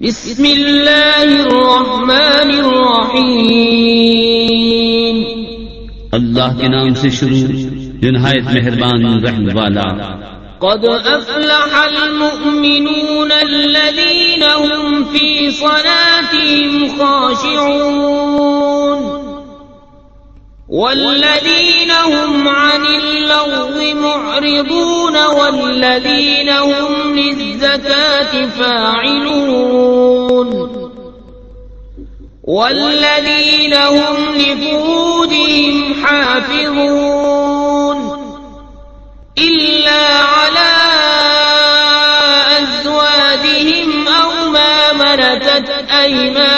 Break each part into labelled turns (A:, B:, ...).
A: بسم اللہ الرحمن الرحیم
B: اللہ کے نام سے شروع جو نہایت مہربان رحم والا۔
A: قد افلح المؤمنون الذين هم في صلاتهم خاشعون. والذين هم عن اللغو معرضون والذين هم للزكاة فاعلون والذين هم لفودهم حافظون إلا على أزوادهم أو ما ملكت أيمانهم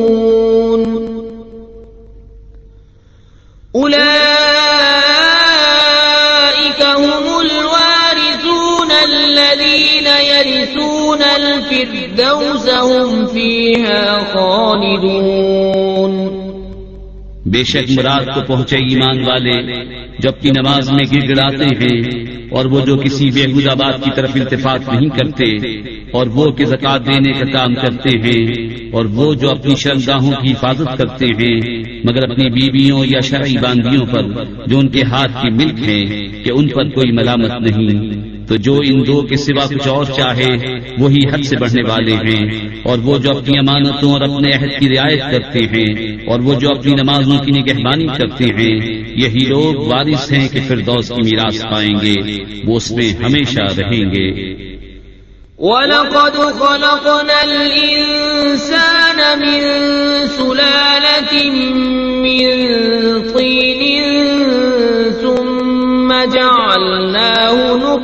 A: الفردوس هم فيها خالدون.
B: بے شک مراد کو پہنچے ایمان والے جو اپنی نماز میں گر گڑاتے ہیں، اور وہ جو کسی بےحود بات کی طرف التفاق نہیں کرتے، اور وہ کہ زکات دینے کا کام کرتے ہیں، اور وہ جو اپنی شرمگاہوں کی حفاظت کرتے ہیں، مگر اپنی بیویوں یا شرعی باندیوں پر، جو ان کے ہاتھ کی ملک ہیں، کہ ان پر کوئی ملامت نہیں۔ تو جو ان دو کے سوا کچھ اور چاہے، وہی حد سے بڑھنے والے ہیں۔ اور وہ جو اپنی امانتوں اور اپنے عہد کی رعایت کرتے ہیں، اور وہ جو اپنی نمازوں کی نگہبانی کرتے ہیں، یہی لوگ وارث ہیں کہ فردوس کی میراث پائیں گے، وہ اس میں ہمیشہ رہیں گے۔
A: وَلَقَدْ خَلَقْنَا الْإِنسَانَ مِنْ سُلَالَةٍ مِنْ طِينٍ ثُمَّ جَعَلْنَاهُ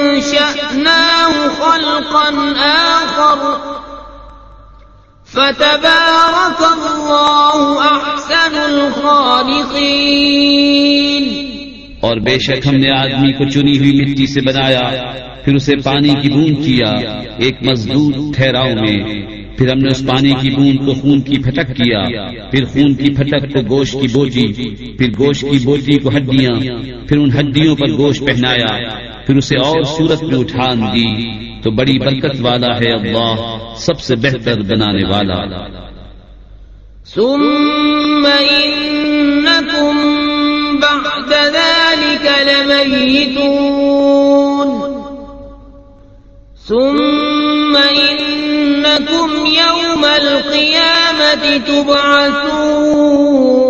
A: أنشأناه خلقا آخر فتبارك الله أحسن الخالقين
B: اور بے شک ہم نے آدمی کو چنی ہوئی مٹی سے بنایا، پھر اسے پانی کی بوند کیا، ایک مضبوط ٹھہراؤ میں۔ پھر ہم نے اس پانی کی بوند کو خون کی پھٹک کیا، پھر خون کی پھٹک کو گوشت کی بوٹی پھر گوشت کی بوٹی کو ہڈیاں، پھر ان ہڈیوں پر گوشت پہنایا۔ پھر اسے اور صورت میں اٹھان دی تو بڑی برکت والا ہے اللہ، سب سے بہتر بنانے والا۔
A: ثم إنكم بعد ذلك لميتون ثم إنكم يوم القيامة تبعثون۔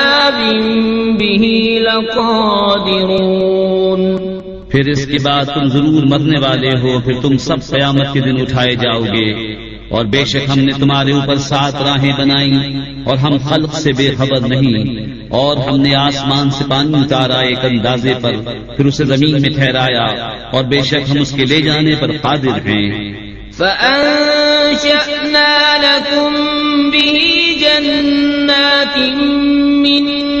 A: به لقادرون۔
B: پھر اس کے بعد تم ضرور مرنے والے ہو پھر تم سب قیامت کے دن اٹھائے جاؤ گے اور بے شک ہم نے تمہارے اوپر سات راہیں بنائی اور ہم خلق سے بے خبر نہیں۔ اور ہم نے آسمان سے پانی اتارا ایک اندازے پر پھر اسے زمین میں ٹھہرایا۔ اور بے شک ہم اس کے لے جانے پر قادر ہیں۔
A: فأنشأنا لكم به جنات من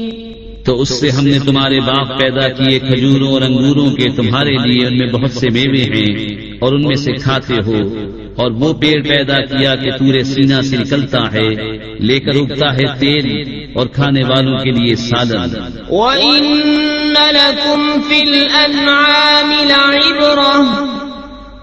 B: تو اس سے ہم نے تمہارے باغ پیدا کیے کھجوروں اور انگوروں کے تمہارے لیے ان میں بہت سے میوے ہیں اور ان میں سے کھاتے ہو اور وہ پیڑ پیدا کیا کہ پورے سینا سے نکلتا ہے، لے کر اگتا ہے تیل اور کھانے والوں کے لیے سالن۔
A: وَإِنَّ لَكُمْ فِي الْأَنْعَامِ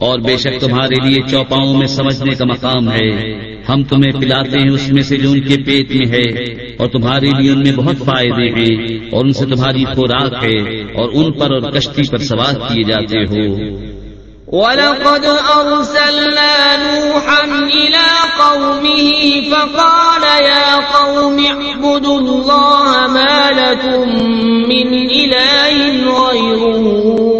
B: اور بے شک تمہارے لیے چوپاؤں میں سمجھنے کا مقام ہے۔ ہم تمہیں پلاتے ہیں، اس میں سے جو ان کے پیٹ میں ہے۔ اور تمہارے لیے ان میں بہت فائدے ہیں۔ اور ان سے تمہاری خوراک ہے۔ اور ان پر اور کشتی پر سوار کیے جاتے ہو۔
A: وَلَقَدْ أَرْسَلْنَا نُوحًا إِلَىٰ قَوْمِهِ فَقَالَ يَا قَوْمِ اعْبُدُوا اللَّهَ مَا لَكُم مِّنْ إِلَٰهٍ غَيْرُهُ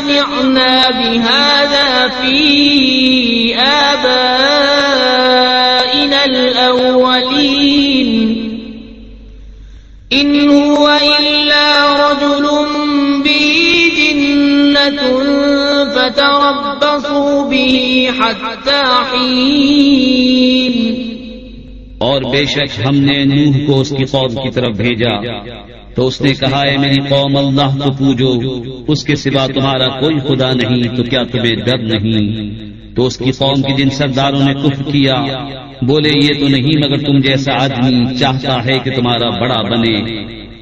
A: سمعنا بهذا في آبائنا الأولين. إن هو إلا رجل به جنة فتربصوا به حتى حين.
B: اور بے شک ہم نے نوح کو اس کی قوم کی طرف بھیجا۔ تو اس نے کہا ہے میری قوم، اللہ کو پوجو، اس کے سوا تمہارا کوئی خدا نہیں، تو کیا تمہیں ڈر نہیں؟ تو اس کی قوم کی جن سرداروں نے کفر کیا، بولے، یہ تو نہیں، مگر تم جیسا آدمی چاہتا ہے کہ تمہارا بڑا بنے،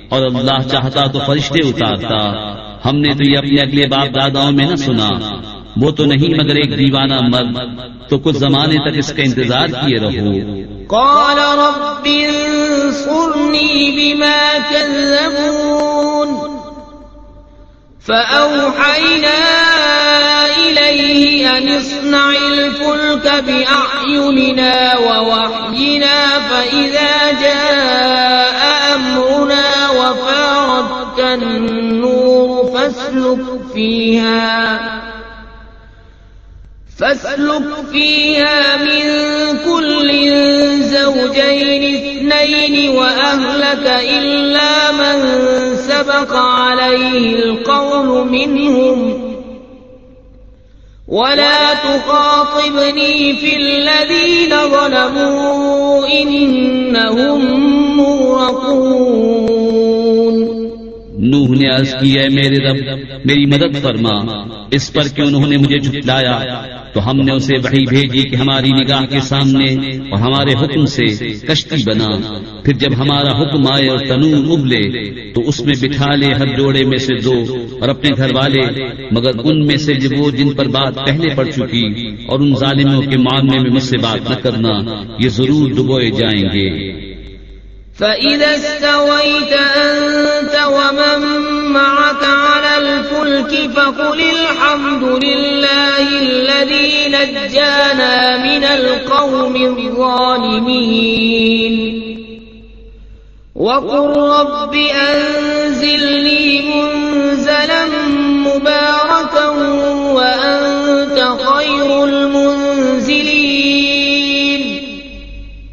B: اور اللہ چاہتا تو فرشتے اتارتا۔ ہم نے تو یہ اپنے اگلے باپ داداؤں میں نہ سنا، وہ تو نہیں، مگر ایک دیوانہ مرد۔ تو کچھ زمانے تک اس کا انتظار کیے رہو۔
A: قال رب انصرني بما كذبون. فأوحينا إليه أن اصنع الفلك بأعيننا ووحينا، فإذا جاء أمرنا وفاردت النور فاسلك فيها. فاسلك فيها من كل زوجين اثنين وأهلك إلا من سبق عليه القول منهم. ولا تخاطبني في الذين ظلموا إنهم مورقون
B: نوح نے عرض کی ہے، میرے رب، میری مدد فرما، اس پر کہ انہوں نے مجھے جھٹلایا، تو ہم نے اسے وہی بھیجی کہ ہماری نگاہ کے سامنے اور ہمارے حکم سے کشتی بنا۔ پھر جب ہمارا حکم آئے اور تنور ابلے، تو اس میں بٹھا لے ہر جوڑے میں سے دو اور اپنے گھر والے، مگر ان میں سے جو وہ جن پر بات پہلے پڑ چکی اور ان ظالموں کے معاملے میں مجھ سے بات نہ کرنا، یہ ضرور ڈبوئے جائیں گے۔
A: فإذا استويت أنت ومن معك على الفلك فقل الحمد لله الذي نجانا من القوم الظالمين وقل رب أنزلني منزلا مباركا وأنت خير المنزلين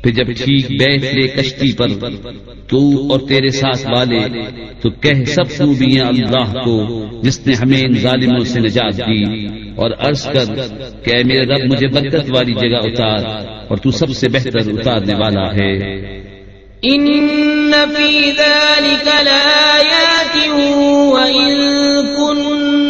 B: پھر جب ٹھیک بیٹھ لے کشتی پر تو اور تیرے ساتھ والے تو کہہ سب خوبیاں اللہ کو جس نے ہمیں ان ظالموں سے نجات دی اور عرض کر کہ میرے رب، مجھے برکت والی جگہ اتار اور تو سب سے بہتر اتارنے والا ہے۔
A: إن في ذلك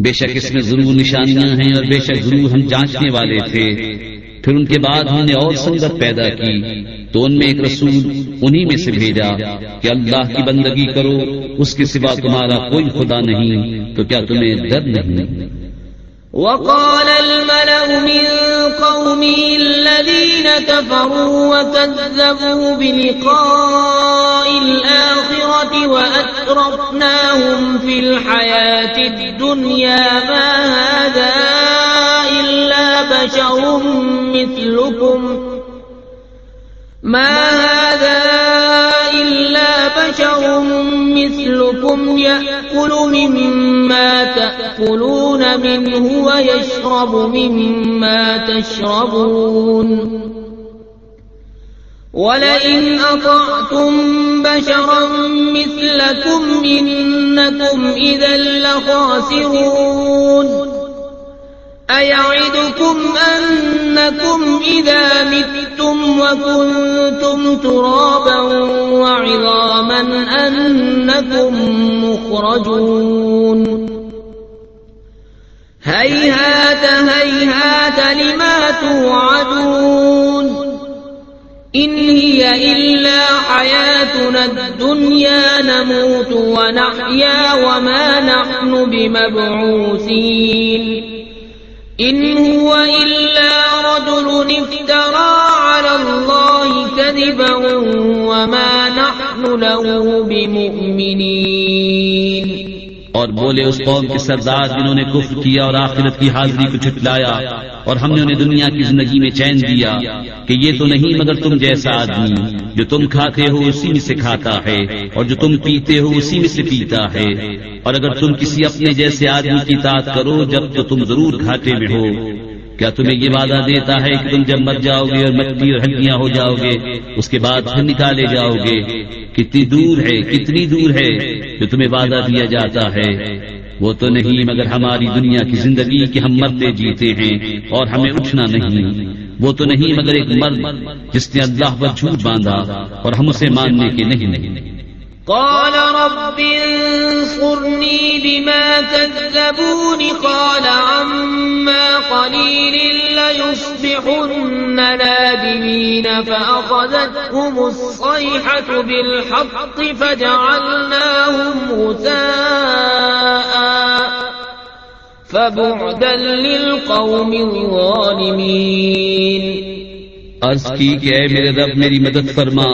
B: بے شک اس میں ضرور نشانیاں ہیں اور بے شک ضرور ہم جانچنے والے تھے۔ پھر ان کے بعد ہم نے اور سنگت پیدا کی۔ تو ان میں ایک رسول انہی میں سے بھیجا کہ اللہ کی بندگی کرو، اس کے سوا تمہارا کوئی خدا نہیں، تو کیا تمہیں ڈر نہیں؟
A: وقال الملأ من قومه الذين كفروا وكذبوا بلقاء الآخرة وأترفناهم في الحياة الدنيا ما هذا إلا بشر مثلكم ما هذا إلا بشر مثلكم يأكل مما تأكلون منه ويشرب مما تشربون ولئن أطعتم بشرا مثلكم إنكم إذا لخاسرون أيعدكم أنكم إذا متم وكنتم ترابا وعظاما أنكم مخرجون هيهات هيهات لما توعدون إن هي إلا حياتنا الدنيا نموت ونحيا وما نحن بمبعوثين ان هو الا رجل افترى على الله كذبا وما نحن له بمؤمنين.
B: اور بولے اس قوم کے سردار جنہوں نے کفر کیا اور آخرت کی حاضری کو چھٹلایا اور ہم نے انہیں دنیا کی زندگی میں چین دیا کہ یہ تو نہیں مگر تم جیسا آدمی جو تم کھاتے ہو اسی میں سے کھاتا ہے اور جو تم پیتے ہو اسی میں سے پیتا ہے اور اگر تم کسی اپنے جیسے آدمی کی تعداد کرو جب تو تم ضرور کھاتے میں ہو۔ کیا تمہیں یہ وعدہ دیتا ہے کہ تم جب مر جاؤ گے اور مٹی اور ہڈیاں ہو جاؤ گے اس کے بعد پھر نکالے جاؤ گے کتنی دور ہے، کتنی دور ہے۔ جو تمہیں وعدہ دیا جاتا ہے۔ وہ تو نہیں، مگر ہماری دنیا کی زندگی کہ ہم مرتے جیتے ہیں اور ہمیں اٹھنا نہیں۔ وہ تو نہیں، مگر ایک مرد جس نے اللہ پر جھوٹ باندھا اور ہم اسے ماننے کے نہیں نہیں۔
A: قال رب انصرني بما كذبون قال عما قليل ليصبحن نادمين فأخذتهم الصيحة بالحق فجعلناهم غثاء فبعدا للقوم الظالمين
B: عرض کی کہ اے میرے رب، میری مدد فرما،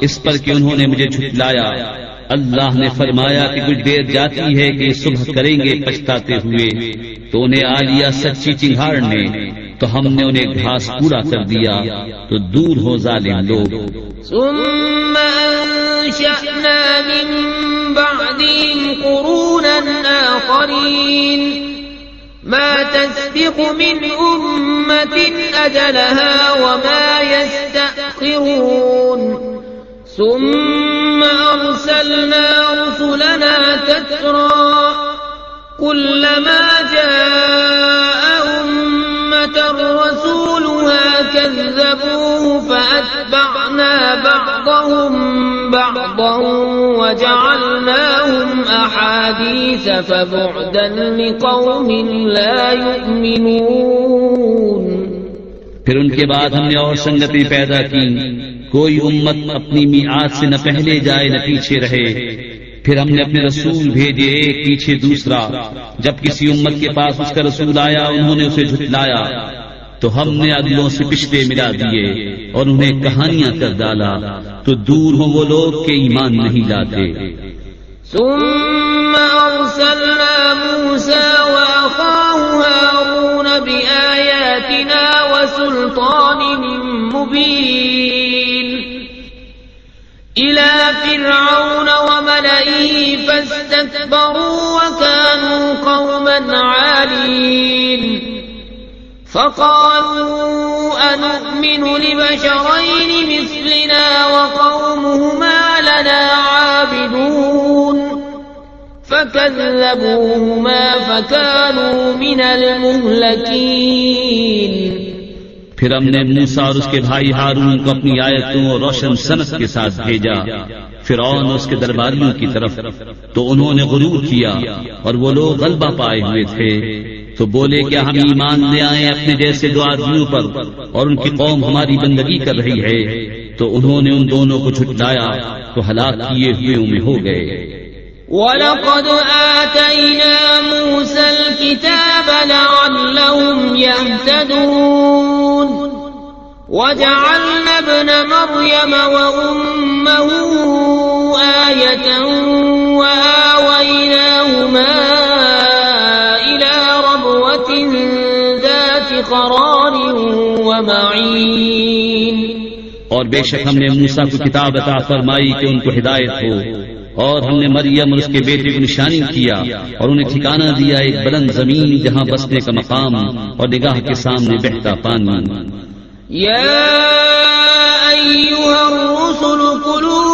B: اس پر کہ انہوں نے مجھے جھٹلایا۔ اللہ نے فرمایا کہ کچھ دیر جاتی ہے کہ صبح کریں گے پچھتاتے ہوئے۔ تو انہیں آ لیا سچی چنگاڑ نے تو ہم نے انہیں گھاس پورا کر دیا تو دور ہو ظالم لوگ۔
A: ثم انشأنا من بعدهم قرونا آخرين۔ ما تسبق من أمة أجلها وما يستأخرون۔ ثم أرسلنا رسلنا تترى كلما جاء أمة رسولها كذبوه فأتبعنا بعضهم بعضا وجعلناهم أحاديث فبعدا لقوم لا يؤمنون
B: پھر ان کے بعد ہم نے اور سنگتیں پیدا کی کوئی امت اپنی میعاد سے نہ پہلے جائے، نہ پیچھے رہے۔ پھر ہم نے اپنے رسول بھیجے ایک پیچھے دوسرا۔ جب کسی امت کے پاس اس کا رسول آیا، انہوں نے اسے جھٹلایا۔ تو ہم نے اگلوں سے پچھلے ملا دیے اور انہیں کہانیاں کر ڈالا۔ تو دور ہوں وہ لوگ کہ ایمان نہیں لاتے۔
A: ثم موسى هارون بآياتنا وسلطان فرعون وملئه فاستكبروا وكانوا قوما عالين. فقالوا أنؤمن لبشرين مثلنا وقومهما لنا عابدون. فكذبوهما فكانوا من المهلكين.
B: پھر ہم نے موسا اور اس کے بھائی ہارون کو اپنی آیتوں اور روشن صنعت کے ساتھ بھیجا۔ پھر اس کے درباریوں کی طرف، تو انہوں نے غرور کیا اور وہ لوگ غلبہ پائے ہوئے تھے۔ تو بولے کیا ہم ایمان لے آئے اپنے جیسے دو آدمیوں پر اور ان کی قوم ہماری بندگی کر رہی ہے۔ تو انہوں نے ان دونوں کو چھٹلایا تو ہلاک کیے ہوئے میں ہو گئے۔
A: وَلَقَدْ آتَيْنَا مُوسَى الْكِتَابَ لَعَلَّهُمْ يَهْتَدُونَ۔ وَجَعَلْنَا ابْنَ مَرْيَمَ وَأُمَّهُ قَرَارٍ وَمَعِينٍ
B: اور بے شک ہم نے موسیٰ کو کتاب عطا فرمائی کہ ان کو ہدایت ہو۔ اور ہم نے مریم اور اس کے بیٹے کو نشانی کیا اور انہیں ٹھکانہ دیا ایک بلند زمین جہاں بسنے کا مقام اور نگاہ کے سامنے بہتا پانی۔
A: أيها الرسل كلوا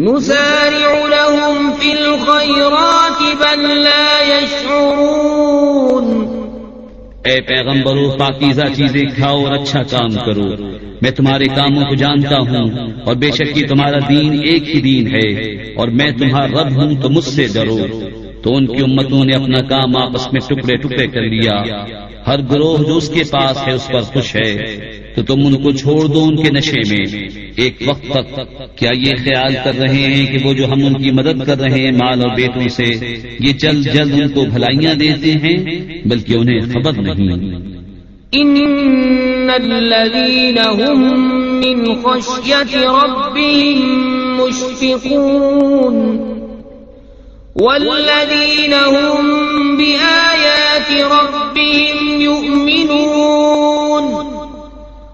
A: نسارع لهم في الخيرات بل لا يشعرون.
B: اے پیغمبرو پاکیزہ چیزیں کھاؤ اور اچھا کام کرو۔ میں تمہارے کاموں کو جانتا ہوں اور بے شک یہ تمہارا دین ایک ہی دین ہے اور میں تمہارا رب ہوں تو مجھ سے ڈرو۔ تو ان کی امتوں نے اپنا کام آپس میں ٹکڑے ٹکڑے کر لیا۔ ہر گروہ جو اس کے پاس ہے اس پر خوش ہے۔ تو تم ان کو چھوڑ دو ان کے نشے میں۔ ایک وقت تک کیا یہ خیال کر رہے ہیں کہ وہ جو ہم ان کی مدد کر رہے ہیں مال اور بیٹوں سے، یہ جلد جلد ان کو بھلائیاں دیتے ہیں، بلکہ انہیں خبر نہیں۔
A: ان الذين هم من خشية ربهم مشفقون۔ والذين هم بآيات ربهم يؤمنون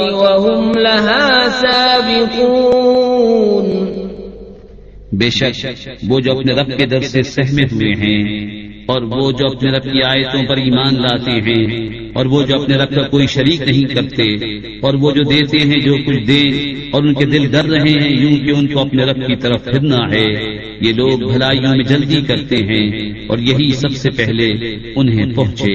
A: وهم لها سابقون۔
B: بے شک، وہ جو اپنے رب کے در سے سہمت ہوئے ہیں، اور وہ جو اپنے رب کی آیتوں پر ایمان لاتے ہیں، اور وہ جو اپنے رب کا کوئی شریک نہیں کرتے، اور وہ جو دیتے ہیں جو کچھ دے، اور ان کے دل ڈر رہے ہیں، یوں کہ ان کو اپنے رب کی طرف پھرنا ہے۔ یہ لوگ بھلائیوں میں جلدی کرتے ہیں، اور یہی سب سے پہلے انہیں پہنچے۔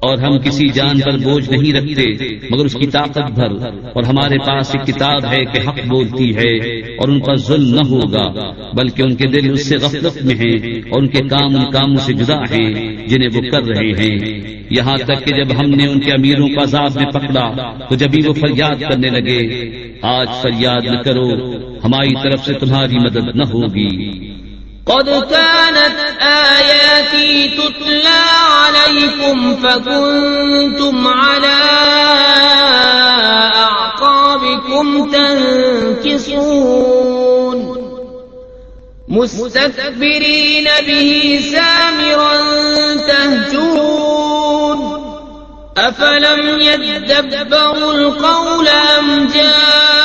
B: اور ہم کسی جان پر بوجھ نہیں رکھتے مگر اس کی طاقت بھر۔ اور ہمارے پاس ایک کتاب ہے کہ حق بولتی ہے اور ان پر ظلم نہ ہوگا بلکہ ان کے دل اس سے غفلت میں ہیں اور ان کے کام ان کاموں سے جدا ہیں جنہیں وہ کر رہے ہیں۔ یہاں تک کہ جب ہم نے ان کے امیروں کو عذاب میں پکڑا تو جبھی وہ فریاد کرنے لگے آج فریاد نہ کرو ہماری طرف سے تمہاری مدد نہ ہوگی۔
A: قد كانت آياتي تتلى عليكم فكنتم على أعقابكم تنكسون مستكبرين به سامرا تهجون أفلم يدبروا القول أم جاءهم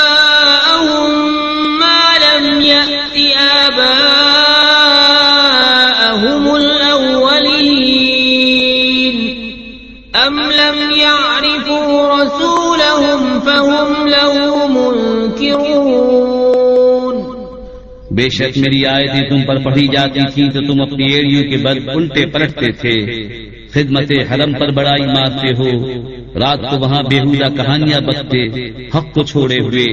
B: بے شک میری آیتیں تم پر پڑھی جاتی تھیں تو تم اپنی ایڑیوں کے بل الٹے پلٹتے تھے۔ خدمت حرم پر بڑائی مارتے ہو۔ رات کو وہاں بےحودہ کہانیاں بکتے، حق کو چھوڑے ہوئے۔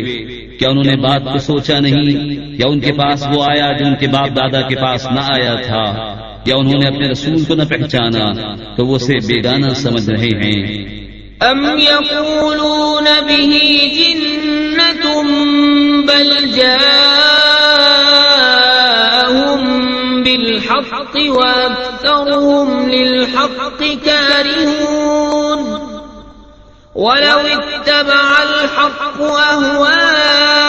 B: کیا انہوں نے بات کو سوچا نہیں؟ یا ان کے پاس وہ آیا جو ان کے باپ دادا کے پاس نہ آیا تھا؟ یا انہوں نے اپنے رسول کو نہ پہچانا تو وہ اسے بیگانہ سمجھ رہے ہیں؟
A: ام يقولون به جنة بل جاءهم بالحق وأكثرهم للحق كارهون ولو اتبع الحق أهواءهم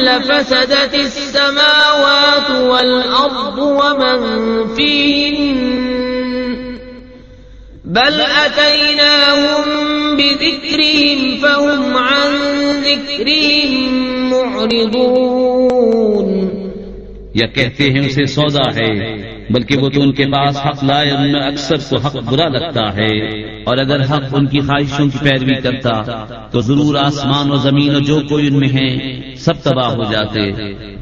A: لفسدت السماوات والأرض ومن فيهن بل أتيناهم بذكرهم فهم عن ذكرهم معرضون.
B: یا کہتے ہیں اسے سودا ہے، بلکہ وہ تو ان کے پاس حق لائے ان میں اکثر تو حق برا لگتا ہے۔ اور اگر حق ان کی خواہشوں کی پیروی کرتا، تو ضرور آسمان و زمین و جو کوئی ان میں ہیں، سب تباہ ہو جاتے۔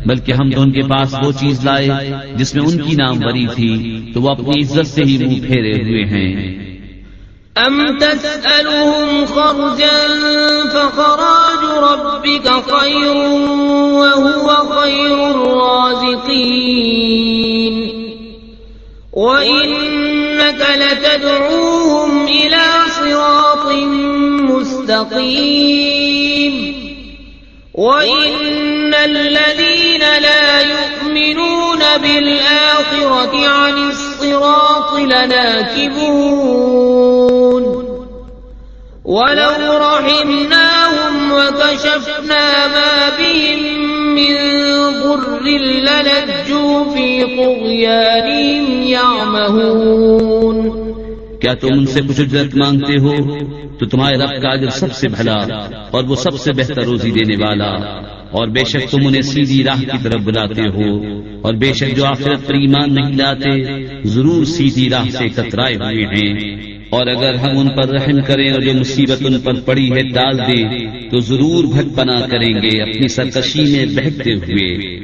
B: بلکہ ہم تو ان کے پاس وہ چیز لائے، جس میں ان کی نام بری تھی، تو وہ اپنی عزت سے ہی منہ پھیرے ہوئے ہیں۔
A: أم تسألهم خرجا فخراج ربك خير وهو خير الرازقين وإنك لتدعوهم إلى صراط مستقيم وإن الذين لا يؤمنون بالآخرة عن الصراط لناكبون. ولو رحمناهم وكشفنا ما بهم من ضر للجوا في طغيانهم يعمهون.
B: کیا تم ان سے کچھ اجرت مانگتے ہو؟ تو تمہارے رب کا اجر سب سے بھلا اور وہ سب سے بہتر روزی دینے والا اور بے شک تم انہیں سیدھی راہ کی طرف بلاتے ہو اور بے شک جو آخرت پر ایمان نہیں لاتے، ضرور سیدھی راہ سے کترائے ہوئے ہیں۔ اور اگر ہم ان پر رحم کریں اور جو مصیبت ان پر پڑی ہے ڈال دیں، تو ضرور بھٹ پنا کریں گے اپنی سرکشی میں بہتے ہوئے۔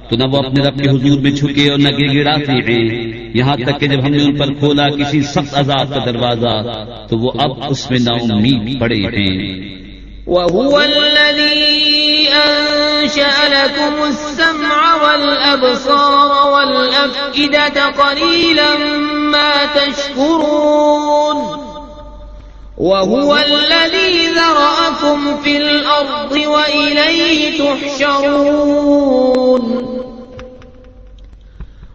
B: تو نہ وہ اپنے رب کے حضور میں جھکے اور نہ گڑ گڑاتے ہیں۔ یہاں تک کہ جب ہم نے ان پر کھولا کسی سخت عذاب کا دروازہ، تو وہ اب اس میں نا امید پڑے ہیں۔
A: وهو الذي أنشأ لكم السمع والأبصار والأفئدة قليلا ما تشكرون۔ وهو الذي ذرأكم في الأرض وإليه تحشرون۔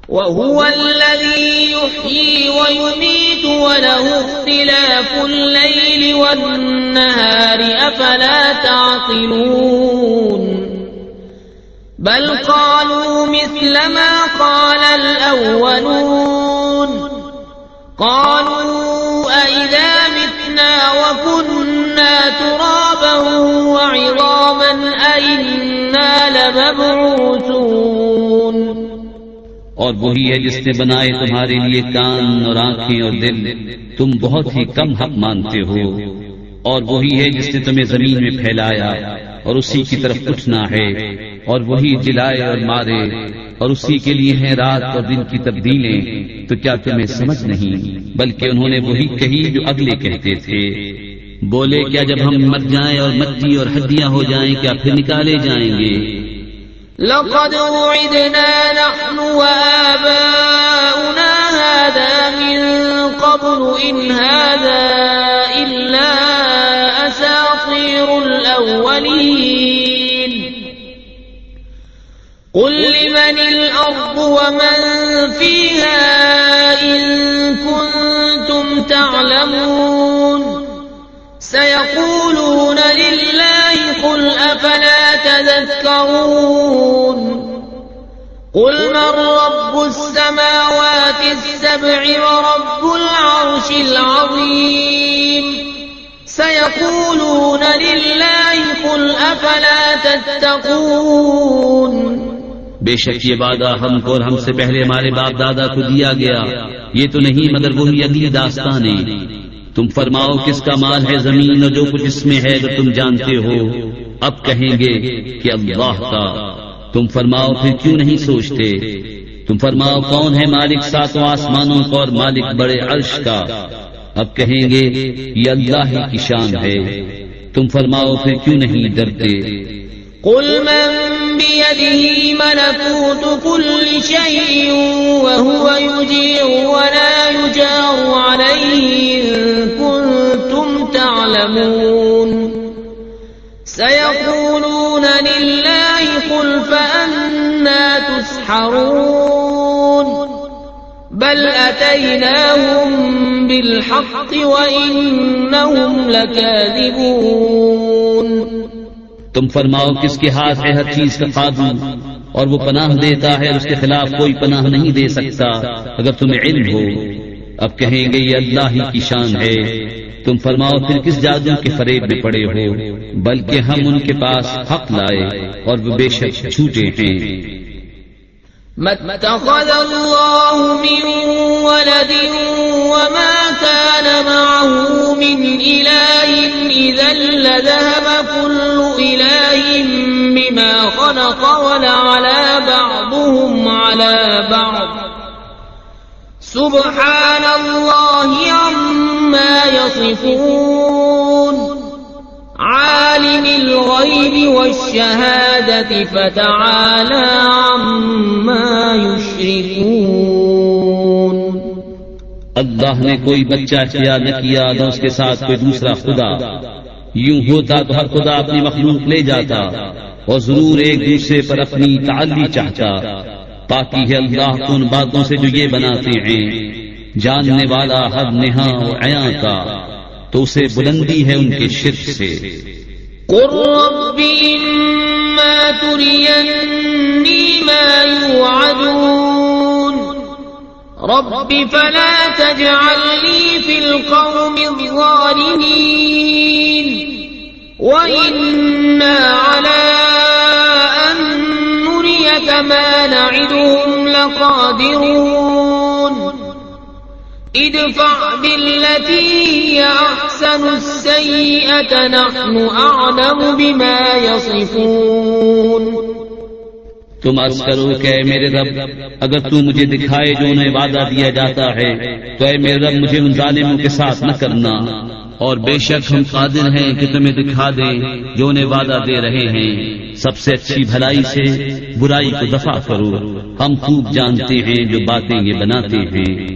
A: وهو الذي يحيي ويميت وله اختلاف الليل والنهار، أفلا تعقلون؟ بل قالوا مثل ما قال الأولون. قالوا أئذا متنا وكنا ترابا وعظاما، أئنا لمبعوثون.
B: اور وہی ہے جس نے بنائے تمہارے لیے کان اور آنکھیں اور دل۔ تم بہت ہی کم حق مانتے ہو۔ اور وہی ہے جس نے تمہیں زمین میں پھیلایا اور اسی کی طرف اٹھنا ہے۔ اور وہی جلائے اور مارے اور اسی کے لیے ہیں رات اور دن کی تبدیلیں۔ تو کیا تمہیں سمجھ نہیں؟ بلکہ انہوں نے وہی کہی جو اگلے کہتے تھے۔ بولے، کیا جب ہم مر جائیں اور مٹی اور ہڈیاں ہو جائیں، کیا پھر نکالے جائیں گے؟
A: لقد وعدنا نحن وآباؤنا هذا من قبل إن هذا إلا أساطير الأولين. قل لمن الأرض ومن فيها إن كنتم تعلمون. سيقولون لله قل من رب السماوات السبع ورب العرش العظيم سيقولون لله قل أفلا تتقون
B: بے شک یہ وعدہ ہم کو اور ہم سے پہلے ہمارے باپ دادا کو دیا گیا۔ یہ تو نہیں، مگر وہی اگلی داستانیں تم فرماؤ کس کا مال ہے زمین اور جو کچھ اس میں ہے اگر تم جانتے ہو؟ اب کہیں گے کہ اللہ کا۔ تم فرماؤ پھر کیوں نہیں سوچتے؟ تم فرماؤ کون ہے مالک ساتوں آسمانوں کا اور مالک بڑے عرش کا؟ اب کہیں گے، یہ اللہ ہی کی شان ہے۔ تم فرماؤ پھر کیوں نہیں ڈرتے؟
A: قل من بيده ملكوت كل شيء وهو يجير ولا يجار عليه إن كنتم تعلمون سيقولون لله فأنا تسحرون بل أتيناهم بالحق وإنهم لكاذبون.
B: تم فرماؤ کس کے ہاتھ ہے ہر چیز کا قابو اور وہ پناہ دیتا ہے اس کے خلاف کوئی پناہ نہیں دے سکتا۔ اگر تمہیں علم ہو، اب کہیں گے یہ اللہ ہی کی شان ہے۔ تم فرماؤ پھر کس جادو کے فریب میں پڑے ہو؟ بلکہ ہم ان کے پاس حق لائے اور وہ بے شک جھوٹے ہیں۔
A: اتخذ الله من ولد وما كان معه من إله، إذا لذهب كل إله بما خلق ولعلى بعضهم على بعض. سبحان الله عما يصفون. عالم الغيب والشهادة فتعالى عما يشركون.
B: اللہ نے کوئی بچہ اختیار نہ کیا نہ اس کے ساتھ کوئی دوسرا خدا. یوں ہوتا تو ہر خدا اپنی مخلوق لے جاتا اور ضرور ایک دوسرے پر اپنی تعلی چاہتا. پاکی ہے اللہ کو ان باتوں سے جو یہ بناتے ہیں. جاننے والا ہر نہا اور عیاں کا. تو اسے بلندی ہے ان کے شرک سے۔
A: قل رب إما تريني ما يوعدون۔ رب فلا تجعلني في القوم الظالمين۔ وإنا على أن نريك ما نعدهم لقادرون۔ ادفع بالتي هي أحسن السيئة، نحن أعلم بما يصفون.
B: تم عرض کرو کہ اے میرے رب، اگر تو مجھے دکھائے جو انہیں وعدہ دیا جاتا ہے، تو اے میرے رب، مجھے ان ظالموں کے ساتھ نہ کرنا۔ اور بے شک ہم قادر ہیں کہ تمہیں دکھا دیں جو انہیں وعدہ دے رہے ہیں۔ سب سے اچھی بھلائی سے برائی کو دفع کرو۔ ہم خوب جانتے ہیں جو باتیں یہ بناتے ہیں۔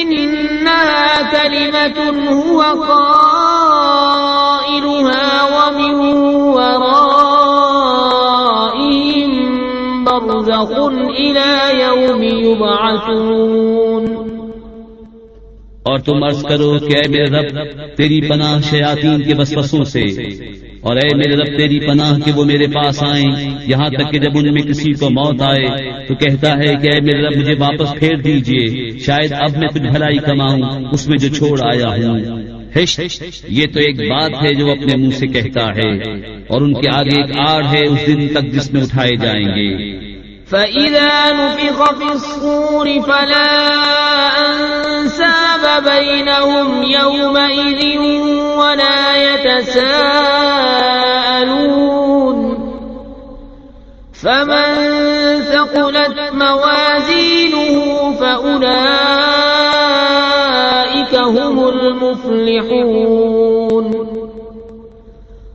A: إنها كلمة هو قائلها ومن ورائهم برزخ يوم يبعثون.
B: اور تم عرض کرو کہ اے میرے رب، تیری پناہ شیاطین کے وسوسوں سے اور اے میرے رب تیری پناہ کہ وہ میرے پاس آئیں۔ یہاں تک کہ جب ان میں کسی کو موت آئے تو کہتا ہے کہ اے میرے رب مجھے واپس پھیر دیجیے۔ شاید اب میں کچھ بھلائی کماؤں، اس میں جو چھوڑ آیا ہوں۔ یہ تو ایک بات ہے جو اپنے منہ سے کہتا ہے اور ان کے آگے ایک آڑ ہے اس دن تک جس میں اٹھائے جائیں گے۔
A: فإذا نفخ في الصور فلا أنساب بينهم يومئذ ولا يتساءلون فمن ثقلت موازينه فأولئك هم المفلحون.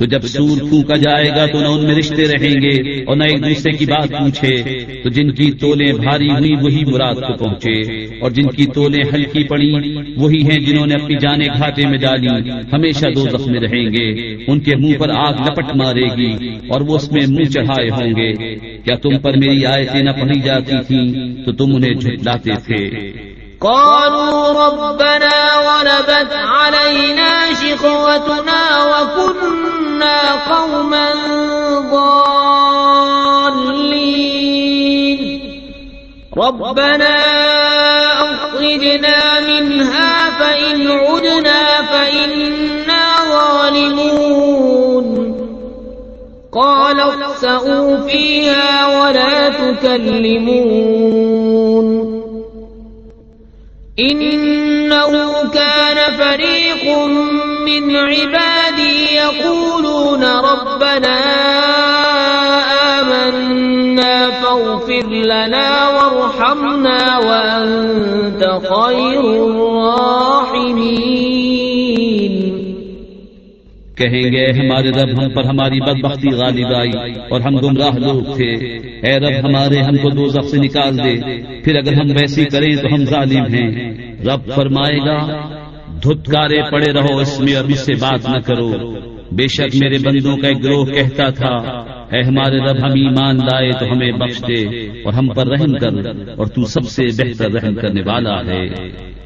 B: تو جب سور پھونکا جائے گا تو نہ ان میں رشتے رہیں گے اور نہ ایک دوسرے کی بات پوچھے، تو جن کی تولیں بھاری ہوئی وہی مراد کو پہنچے، اور جن کی تولیں ہلکی پڑی وہی ہیں جنہوں نے اپنی جانیں گھاٹے میں ڈالی، ہمیشہ دو زخم رہیں گے، ان کے منہ پر آگ لپٹ مارے گی اور وہ اس میں منہ چڑھائے ہوں گے۔ کیا تم پر میری آیتیں نہ پڑھی جاتی تھیں، تو تم انہیں جھٹلاتے تھے۔
A: قالوا ربنا غلبت علينا شقوتنا وكنا قوما ضالين. ربنا أخرجنا منها فإن عدنا فإنا ظالمون. قال اخسأوا فيها ولا تكلمون. إنه كان فريق من عبادي يقولون ربنا آمنا فاغفر لنا وارحمنا وأنت خير الراحمين.
B: کہیں گے ہمارے رب ہم پر ہماری بدبختی غالب آئی اور ہم گمراہ لوگ تھے۔ اے رب ہمارے ہم کو دو سے نکال دے۔ پھر اگر ہم ویسی کریں تو ہم ظالم ہیں۔ رب فرمائے گا دھتکارے پڑے رہو اس میں اب اس سے بات نہ کرو۔ بے شک میرے بندوں کا ایک گروہ کہتا تھا اے ہمارے رب ہم ایمان لائے تو ہمیں بخش دے اور ہم پر رحم کر اور تو سب سے بہتر رحم کرنے والا ہے۔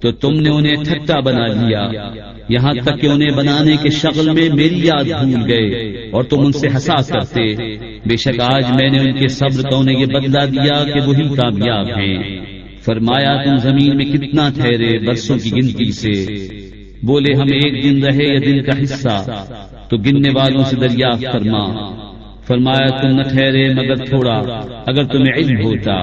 B: تو تم نے انہیں ٹھٹا بنا لیا۔ یہاں تک کہ انہیں بنانے کے شکل میں میری یاد بھول گئے اور تم ان سے ہنسا کرتے۔ بے شک آج میں نے ان کے صبر کو انہیں یہ بدلا دیا کہ وہی کامیاب ہیں۔ فرمایا، تم زمین میں کتنا ٹھہرے برسوں کی گنتی سے۔ بولے، ہم ایک دن رہے یا دن کا حصہ؟ تو گننے والوں سے دریافت فرما۔ فرمایا، تم نہ ٹھہرے مگر تھوڑا، اگر تمہیں علم ہوتا۔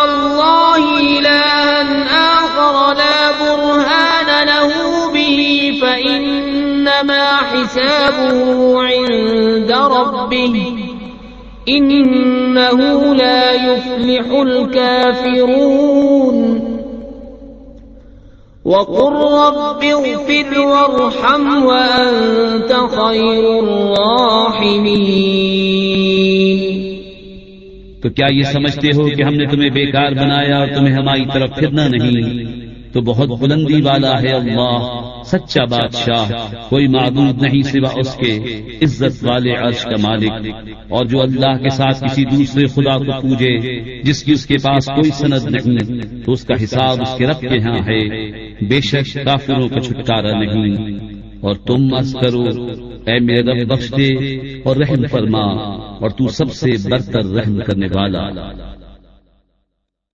A: حسابه عند ربه إنه لا يفلح الكافرون وقل رب اغفر وارحم وأنت خير الراحمين
B: تو کیا یہ سمجھتے ہو کہ ہم نے تمہیں بیکار بنایا اور تمہیں ہماری طرف پھرنا نہیں؟ تو بہت بلندی والا ہے اللہ، سچا بادشاہ، کوئی معبود نہیں سوا اس کے عزت والے عرش کا مالک۔ اور جو اللہ کے ساتھ کسی دوسرے خدا کو پوجے، جس کی اس کے پاس کوئی سند نہیں، تو اس کا حساب اس کے رب کے ہاں ہے۔ بے شک کافروں کا چھٹکارا نہیں۔ اور تم عرض کرو، اے میرے رب بخش دے اور رحم فرما، اور تو سب سے برتر رحم کرنے والا۔